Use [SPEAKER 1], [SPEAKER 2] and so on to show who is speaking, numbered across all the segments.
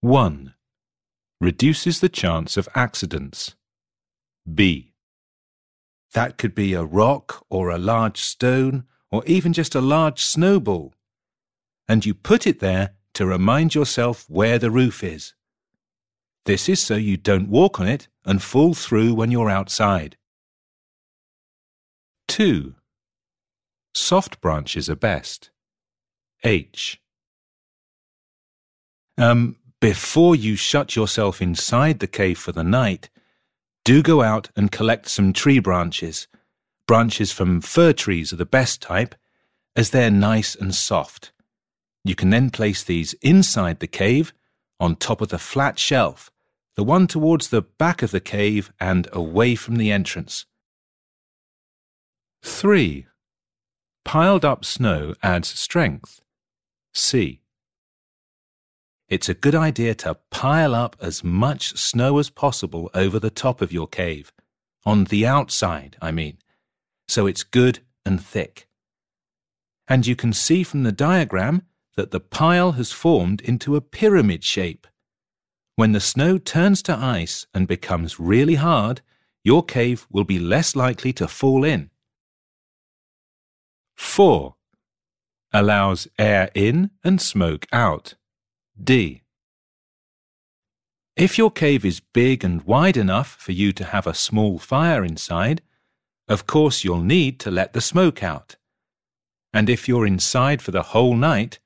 [SPEAKER 1] 1. Reduces the chance of accidents. B. That could be a rock or a large stone or even just a large snowball. And you put it there to remind yourself where the roof is. This is so you don't walk on it and fall through when you're outside. 2. Soft branches are best. H. Um, before you shut yourself inside the cave for the night, do go out and collect some tree branches. Branches from fir trees are the best type, as they're nice and soft. You can then place these inside the cave, on top of the flat shelf, the one towards the back of the cave and away from the entrance. 3. Piled up snow adds strength. C. It's a good idea to pile up as much snow as possible over the top of your cave, on the outside, I mean, so it's good and thick. And you can see from the diagram that the pile has formed into a pyramid shape. When the snow turns to ice and becomes really hard, your cave will be less likely to fall in. 4. Allows air in and smoke out. D. If your cave is big and wide enough for you to have a small fire inside, of course you'll need to let the smoke out. And if you're inside for the whole night,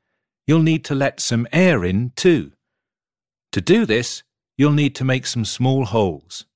[SPEAKER 1] you'll need to let some air in too. To do this, you'll need to make some small holes.